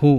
who?